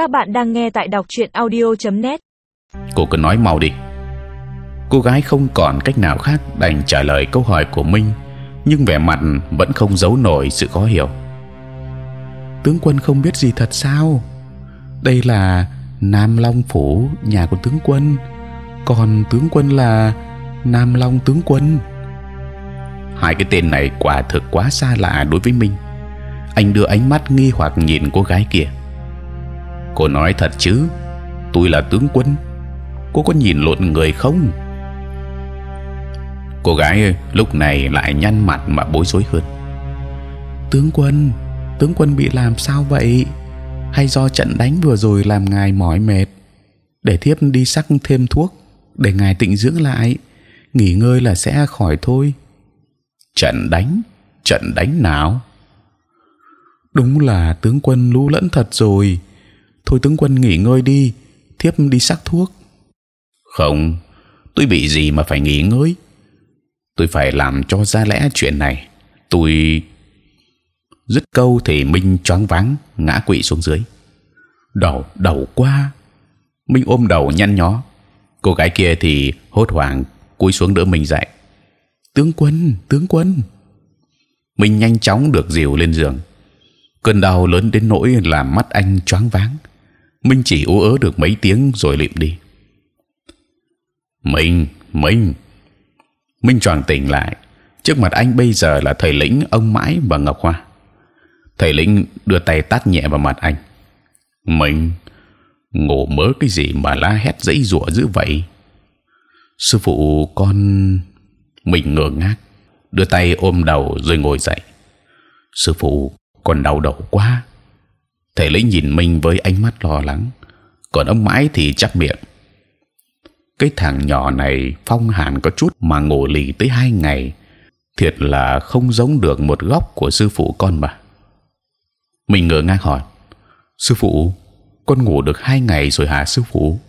Các bạn đang nghe tại đọc truyện audio.net. Cô cứ nói mau đi. Cô gái không còn cách nào khác đành trả lời câu hỏi của Minh, nhưng vẻ mặt vẫn không giấu nổi sự khó hiểu. Tướng quân không biết gì thật sao? Đây là Nam Long phủ nhà của tướng quân, còn tướng quân là Nam Long tướng quân. Hai cái tên này quả thực quá xa lạ đối với Minh. Anh đưa ánh mắt nghi hoặc nhìn cô gái kia. Cô nói thật chứ? Tôi là tướng quân. Cô có nhìn lộn người không? Cô gái lúc này lại nhăn mặt mà bối rối hơn. Tướng quân, tướng quân bị làm sao vậy? Hay do trận đánh vừa rồi làm ngài mỏi mệt? Để thiếp đi sắc thêm thuốc để ngài tịnh dưỡng lại, nghỉ ngơi là sẽ khỏi thôi. Trận đánh, trận đánh nào? Đúng là tướng quân lú lẫn thật rồi. Thôi tướng quân nghỉ ngơi đi, thiếp đi sắc thuốc. Không, tôi bị gì mà phải nghỉ ngơi? Tôi phải làm cho ra lẽ chuyện này. Tôi dứt câu thì Minh choáng váng ngã quỵ xuống dưới. Đầu đầu qua. Minh ôm đầu nhăn nhó. Cô gái kia thì hốt hoảng cúi xuống đỡ mình dậy. Tướng quân, tướng quân. Minh nhanh chóng được dìu lên giường. Cơn đau lớn đến nỗi làm mắt anh choáng váng. Minh chỉ ú ớ được mấy tiếng rồi lịm đi. Minh, Minh, Minh tròn tỉnh lại. Trước mặt anh bây giờ là thầy lĩnh, ông mãi và ngọc hoa. Thầy lĩnh đưa tay tát nhẹ vào mặt anh. Minh, ngủ mớ cái gì mà la hét dãy rủa dữ vậy? Sư phụ con mình ngơ ngác, đưa tay ôm đầu rồi ngồi dậy. Sư phụ, con đau đầu quá. Thầy lĩnh nhìn mình với ánh mắt lo lắng, còn ông mãi thì chắc miệng. Cái thằng nhỏ này phong hàn có chút mà ngủ lì tới hai ngày, thiệt là không giống được một góc của sư phụ con mà. Mình ngơ ngác hỏi, sư phụ, con ngủ được hai ngày rồi hả sư phụ?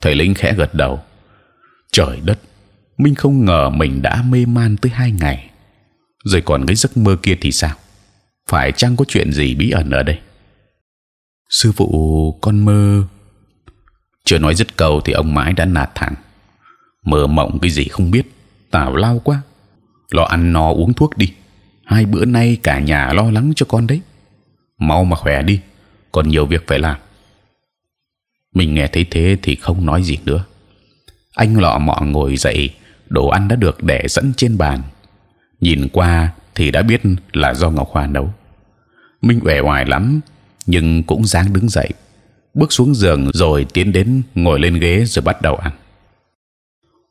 Thầy lĩnh khẽ gật đầu. Trời đất, Minh không ngờ mình đã mê man tới hai ngày. Rồi còn cái giấc mơ kia thì sao? Phải chăng có chuyện gì bí ẩn ở đây? Sư phụ, con mơ. Chưa nói dứt câu thì ông mãi đã nạt thẳng. Mơ mộng cái gì không biết, tào lao quá. Lo ăn no uống thuốc đi. Hai bữa nay cả nhà lo lắng cho con đấy. Mau mà khỏe đi, còn nhiều việc phải làm. Mình nghe thấy thế thì không nói gì nữa. Anh lọ mọ ngồi dậy, đồ ăn đã được để sẵn trên bàn. Nhìn qua thì đã biết là do Ngọc Hoa nấu. Minh uể oải lắm, nhưng cũng dáng đứng dậy, bước xuống giường rồi tiến đến ngồi lên ghế rồi bắt đầu ăn.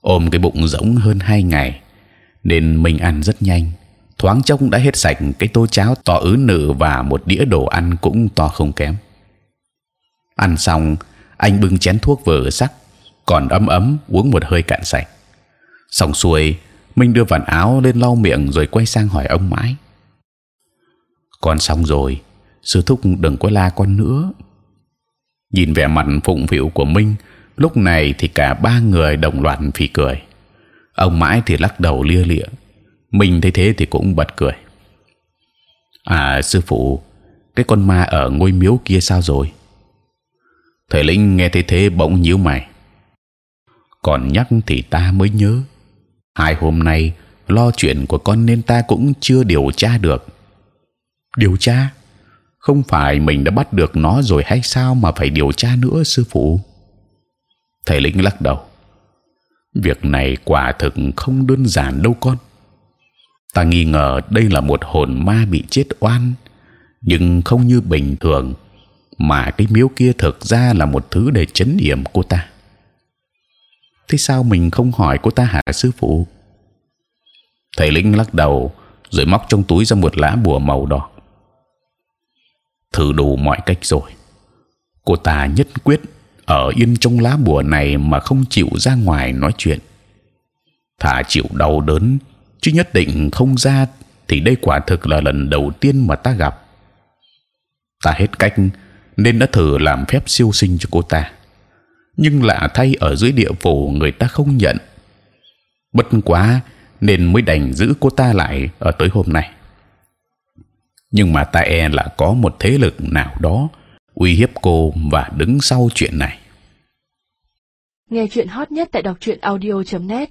ôm cái bụng rỗng hơn hai ngày, nên mình ăn rất nhanh. thoáng chốc đã hết sạch cái tô cháo to ứ nự và một đĩa đồ ăn cũng to không kém. ăn xong, anh bưng chén thuốc vừa sắc, còn ấm ấm uống một hơi cạn sạch. xong xuôi, minh đưa vạt áo lên lau miệng rồi quay sang hỏi ông mãi con xong rồi, sư thúc đừng có la con nữa. nhìn vẻ mặt phụng phịu của minh, lúc này thì cả ba người đồng loạt phì cười. ông mãi thì lắc đầu lia lịa. mình thấy thế thì cũng bật cười. à sư phụ, cái con ma ở ngôi miếu kia sao rồi? thầy linh nghe thấy thế bỗng nhíu mày còn nhắc thì ta mới nhớ hai hôm nay lo chuyện của con nên ta cũng chưa điều tra được điều tra? Không phải mình đã bắt được nó rồi hay sao mà phải điều tra nữa, sư phụ? Thầy lĩnh lắc đầu. Việc này quả thực không đơn giản đâu con. Ta nghi ngờ đây là một hồn ma bị chết oan, nhưng không như bình thường mà cái miếu kia thực ra là một thứ để chấn yểm cô ta. Thế sao mình không hỏi cô ta hả, sư phụ? Thầy lĩnh lắc đầu, rồi móc trong túi ra một lá bùa màu đỏ thử đủ mọi cách rồi. Cô ta nhất quyết ở yên trong lá bùa này mà không chịu ra ngoài nói chuyện. Thà chịu đau đớn, chứ nhất định không ra thì đây quả thực là lần đầu tiên mà ta gặp. Ta hết cách nên đã thử làm phép siêu sinh cho cô ta. Nhưng lạ thay ở dưới địa phủ người ta không nhận. Bất quá nên mới đành giữ cô ta lại ở tới hôm nay nhưng mà ta e là có một thế lực nào đó uy hiếp cô và đứng sau chuyện này. Nghe chuyện hot nhất tại đọc truyện audio.net